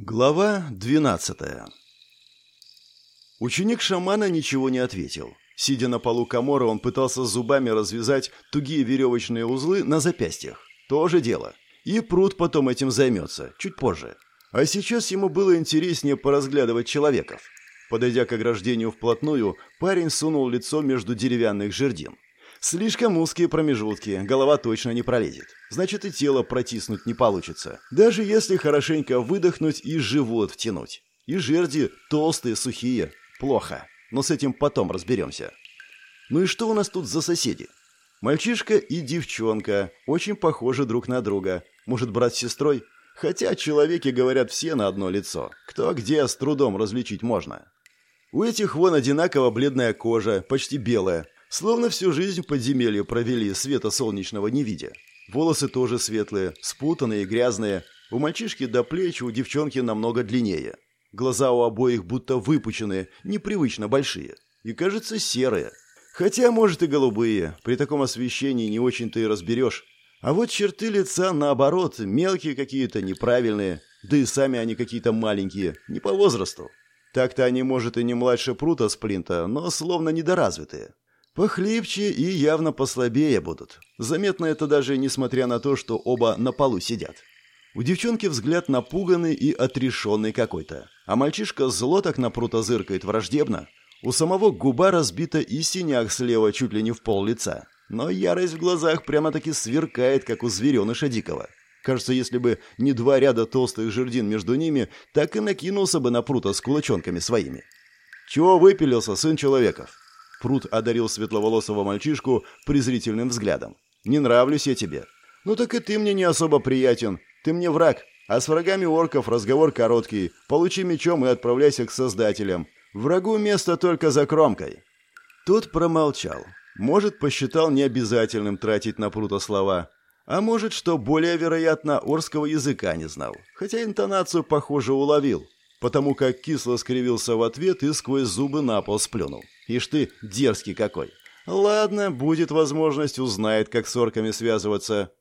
Глава 12 Ученик шамана ничего не ответил. Сидя на полу комора, он пытался зубами развязать тугие веревочные узлы на запястьях. То же дело. И пруд потом этим займется, чуть позже. А сейчас ему было интереснее поразглядывать человеков. Подойдя к ограждению вплотную, парень сунул лицо между деревянных жердин. Слишком узкие промежутки, голова точно не пролезет. Значит, и тело протиснуть не получится. Даже если хорошенько выдохнуть и живот втянуть. И жерди толстые, сухие. Плохо. Но с этим потом разберемся. Ну и что у нас тут за соседи? Мальчишка и девчонка. Очень похожи друг на друга. Может, брат с сестрой? Хотя человеки говорят все на одно лицо. Кто где с трудом различить можно. У этих вон одинаково бледная кожа, почти белая, Словно всю жизнь в подземелье провели, света солнечного не видя. Волосы тоже светлые, спутанные и грязные. У мальчишки до плеч, у девчонки намного длиннее. Глаза у обоих будто выпученные, непривычно большие. И, кажется, серые. Хотя, может, и голубые. При таком освещении не очень-то и разберешь. А вот черты лица, наоборот, мелкие какие-то, неправильные. Да и сами они какие-то маленькие, не по возрасту. Так-то они, может, и не младше прута сплинта, но словно недоразвитые. Похлипче и явно послабее будут. Заметно это даже несмотря на то, что оба на полу сидят. У девчонки взгляд напуганный и отрешенный какой-то. А мальчишка зло так на прута зыркает враждебно. У самого губа разбита и синяк слева чуть ли не в пол лица. Но ярость в глазах прямо-таки сверкает, как у звереныша дикого. Кажется, если бы не два ряда толстых жердин между ними, так и накинулся бы на прута с кулачонками своими. «Чего выпилился, сын человеков?» Пруд одарил светловолосого мальчишку презрительным взглядом. «Не нравлюсь я тебе». «Ну так и ты мне не особо приятен. Ты мне враг. А с врагами орков разговор короткий. Получи мечом и отправляйся к создателям. Врагу место только за кромкой». Тот промолчал. Может, посчитал необязательным тратить на Прута слова. А может, что более вероятно, орского языка не знал. Хотя интонацию, похоже, уловил. Потому как кисло скривился в ответ и сквозь зубы на пол сплюнул. Ишь ты, дерзкий какой. Ладно, будет возможность, узнает, как с орками связываться.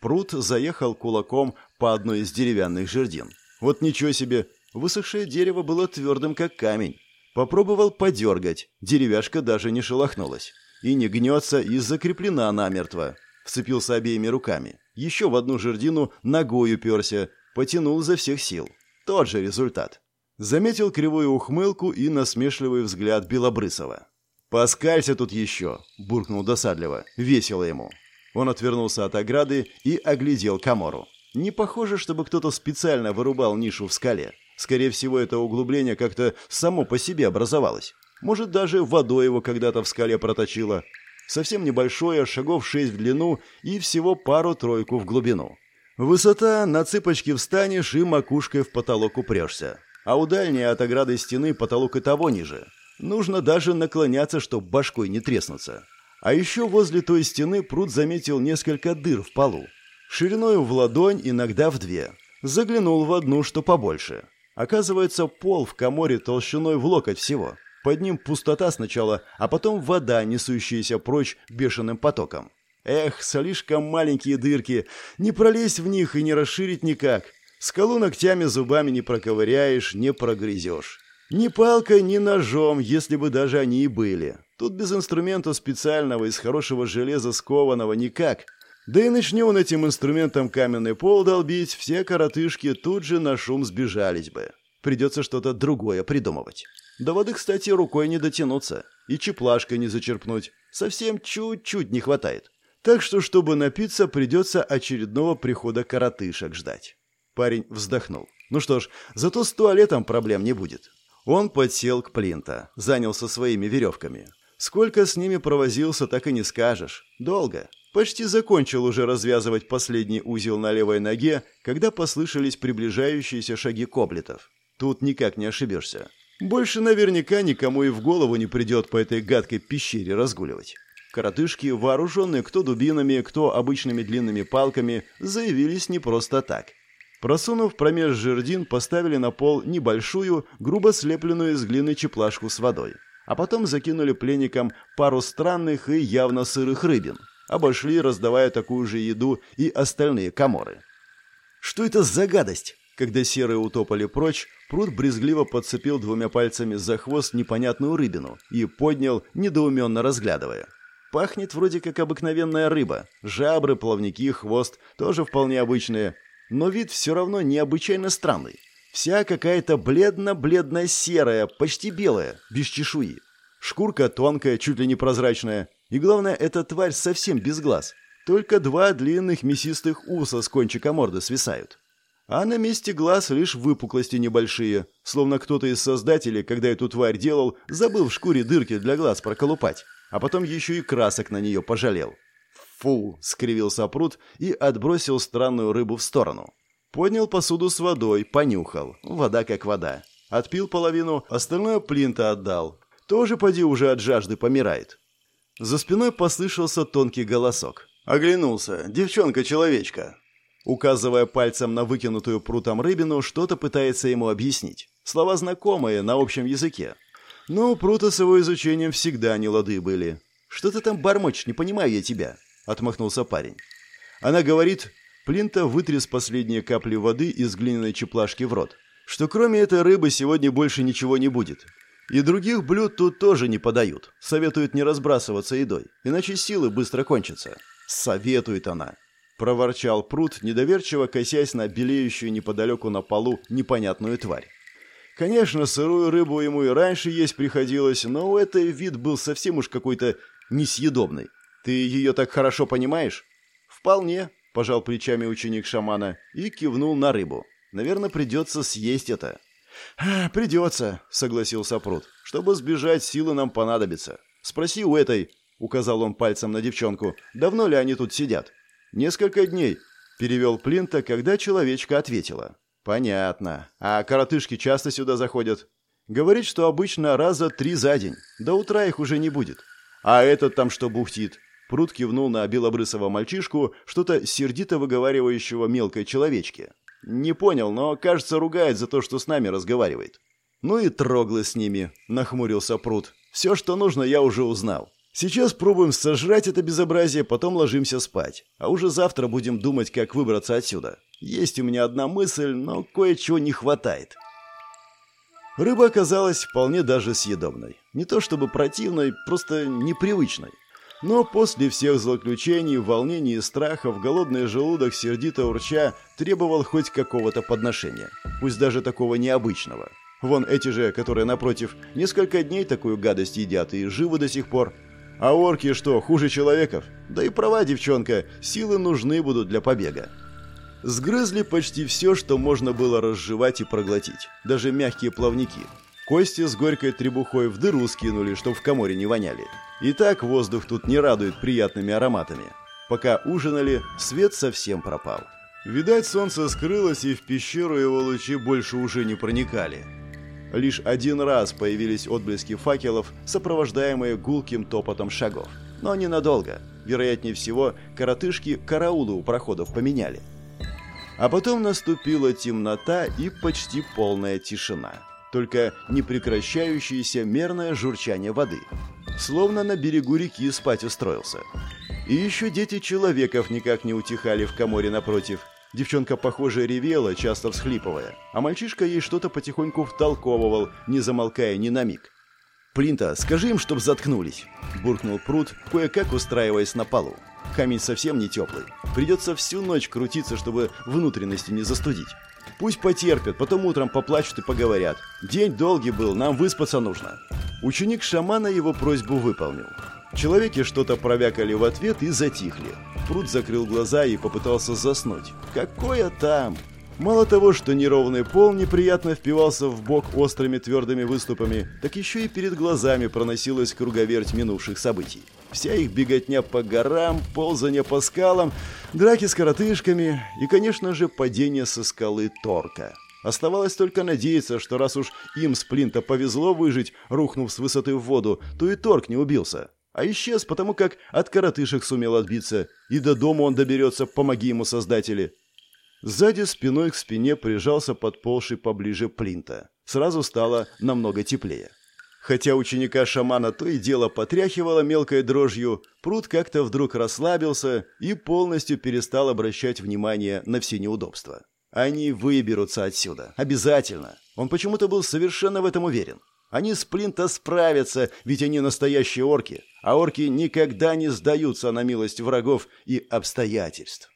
Прут заехал кулаком по одной из деревянных жердин. Вот ничего себе, высохшее дерево было твердым, как камень. Попробовал подергать, деревяшка даже не шелохнулась. И не гнется, и закреплена намертво. Вцепился обеими руками. Еще в одну жердину ногой уперся, потянул за всех сил. Тот же результат. Заметил кривую ухмылку и насмешливый взгляд Белобрысова. «Поскалься тут еще!» – буркнул досадливо. Весело ему. Он отвернулся от ограды и оглядел комору. Не похоже, чтобы кто-то специально вырубал нишу в скале. Скорее всего, это углубление как-то само по себе образовалось. Может, даже водой его когда-то в скале проточило. Совсем небольшое, шагов шесть в длину и всего пару-тройку в глубину. Высота, на цыпочки встанешь и макушкой в потолок упрешься а у дальней от ограды стены потолок и того ниже. Нужно даже наклоняться, чтобы башкой не треснуться. А еще возле той стены пруд заметил несколько дыр в полу. Шириной в ладонь, иногда в две. Заглянул в одну, что побольше. Оказывается, пол в коморе толщиной в локоть всего. Под ним пустота сначала, а потом вода, несущаяся прочь бешеным потоком. Эх, слишком маленькие дырки, не пролезть в них и не расширить никак. Скалу ногтями зубами не проковыряешь, не прогрызешь. Ни палкой, ни ножом, если бы даже они и были. Тут без инструмента специального, из хорошего железа скованного никак. Да и начни он этим инструментом каменный пол долбить, все коротышки тут же на шум сбежались бы. Придется что-то другое придумывать. До воды, кстати, рукой не дотянуться. И чеплашкой не зачерпнуть. Совсем чуть-чуть не хватает. Так что, чтобы напиться, придется очередного прихода коротышек ждать. Парень вздохнул. Ну что ж, зато с туалетом проблем не будет. Он подсел к плинта, занялся своими веревками. Сколько с ними провозился, так и не скажешь. Долго. Почти закончил уже развязывать последний узел на левой ноге, когда послышались приближающиеся шаги коблетов. Тут никак не ошибешься. Больше наверняка никому и в голову не придет по этой гадкой пещере разгуливать. Коротышки, вооруженные кто дубинами, кто обычными длинными палками, заявились не просто так. Просунув промеж жердин, поставили на пол небольшую, грубо слепленную из глины чеплашку с водой. А потом закинули пленникам пару странных и явно сырых рыбин. Обошли, раздавая такую же еду и остальные коморы. «Что это за гадость?» Когда серые утопали прочь, пруд брезгливо подцепил двумя пальцами за хвост непонятную рыбину и поднял, недоуменно разглядывая. Пахнет вроде как обыкновенная рыба. Жабры, плавники, хвост тоже вполне обычные. Но вид все равно необычайно странный. Вся какая-то бледно-бледно-серая, почти белая, без чешуи. Шкурка тонкая, чуть ли не прозрачная. И главное, эта тварь совсем без глаз. Только два длинных мясистых уса с кончика морды свисают. А на месте глаз лишь выпуклости небольшие, словно кто-то из создателей, когда эту тварь делал, забыл в шкуре дырки для глаз проколупать, а потом еще и красок на нее пожалел. «Фу!» — скривился пруд и отбросил странную рыбу в сторону. Поднял посуду с водой, понюхал. Вода как вода. Отпил половину, остальное плинта отдал. Тоже поди уже от жажды помирает. За спиной послышался тонкий голосок. Оглянулся. Девчонка-человечка. Указывая пальцем на выкинутую прутом рыбину, что-то пытается ему объяснить. Слова знакомые, на общем языке. Но прута с его изучением всегда не лады были. «Что ты там бормочешь? Не понимаю я тебя», — отмахнулся парень. Она говорит, Плинта вытряс последние капли воды из глиняной чеплашки в рот, что кроме этой рыбы сегодня больше ничего не будет. И других блюд тут тоже не подают. Советуют не разбрасываться едой, иначе силы быстро кончатся. Советует она проворчал пруд, недоверчиво косясь на белеющую неподалеку на полу непонятную тварь. Конечно, сырую рыбу ему и раньше есть приходилось, но у этой вид был совсем уж какой-то несъедобный. Ты ее так хорошо понимаешь? Вполне, пожал плечами ученик шамана и кивнул на рыбу. Наверное, придется съесть это. «А, «Придется», — согласился Пруд. «Чтобы сбежать, силы нам понадобятся. Спроси у этой», — указал он пальцем на девчонку, — «давно ли они тут сидят?» «Несколько дней», — перевел Плинта, когда человечка ответила. «Понятно. А коротышки часто сюда заходят?» «Говорит, что обычно раза три за день. До утра их уже не будет. А этот там что бухтит?» Прут кивнул на белобрысого мальчишку, что-то сердито выговаривающего мелкой человечке. «Не понял, но, кажется, ругает за то, что с нами разговаривает». «Ну и троглы с ними», — нахмурился Прут. «Все, что нужно, я уже узнал. Сейчас пробуем сожрать это безобразие, потом ложимся спать. А уже завтра будем думать, как выбраться отсюда. Есть у меня одна мысль, но кое-чего не хватает. Рыба оказалась вполне даже съедобной. Не то чтобы противной, просто непривычной. Но после всех злоключений, волнений и страхов, голодный желудок, сердито урча, требовал хоть какого-то подношения. Пусть даже такого необычного. Вон эти же, которые напротив, несколько дней такую гадость едят и живы до сих пор. А орки что, хуже человеков? Да и права, девчонка, силы нужны будут для побега. Сгрызли почти все, что можно было разжевать и проглотить, даже мягкие плавники. Кости с горькой требухой в дыру скинули, чтоб в коморе не воняли. И так воздух тут не радует приятными ароматами. Пока ужинали, свет совсем пропал. Видать, солнце скрылось, и в пещеру его лучи больше уже не проникали. Лишь один раз появились отблески факелов, сопровождаемые гулким топотом шагов. Но ненадолго. Вероятнее всего, коротышки караулы у проходов поменяли. А потом наступила темнота и почти полная тишина. Только непрекращающееся мерное журчание воды. Словно на берегу реки спать устроился. И еще дети человеков никак не утихали в коморе напротив – Девчонка, похоже, ревела, часто всхлипывая, а мальчишка ей что-то потихоньку втолковывал, не замолкая ни на миг. «Плинта, скажи им, чтоб заткнулись!» – буркнул пруд, кое-как устраиваясь на полу. Камень совсем не теплый. Придется всю ночь крутиться, чтобы внутренности не застудить. Пусть потерпят, потом утром поплачут и поговорят. День долгий был, нам выспаться нужно. Ученик шамана его просьбу выполнил. Человеки что-то провякали в ответ и затихли. Пруд закрыл глаза и попытался заснуть. Какое там? Мало того, что неровный пол неприятно впивался в бок острыми твердыми выступами, так еще и перед глазами проносилась круговерть минувших событий. Вся их беготня по горам, ползание по скалам, драки с коротышками и, конечно же, падение со скалы Торка. Оставалось только надеяться, что раз уж им с Плинта повезло выжить, рухнув с высоты в воду, то и Торк не убился а исчез, потому как от коротышек сумел отбиться, и до дома он доберется, помоги ему создатели. Сзади спиной к спине прижался подползший поближе Плинта. Сразу стало намного теплее. Хотя ученика-шамана то и дело потряхивало мелкой дрожью, пруд как-то вдруг расслабился и полностью перестал обращать внимание на все неудобства. Они выберутся отсюда. Обязательно. Он почему-то был совершенно в этом уверен. Они с Плинта справятся, ведь они настоящие орки, а орки никогда не сдаются на милость врагов и обстоятельств.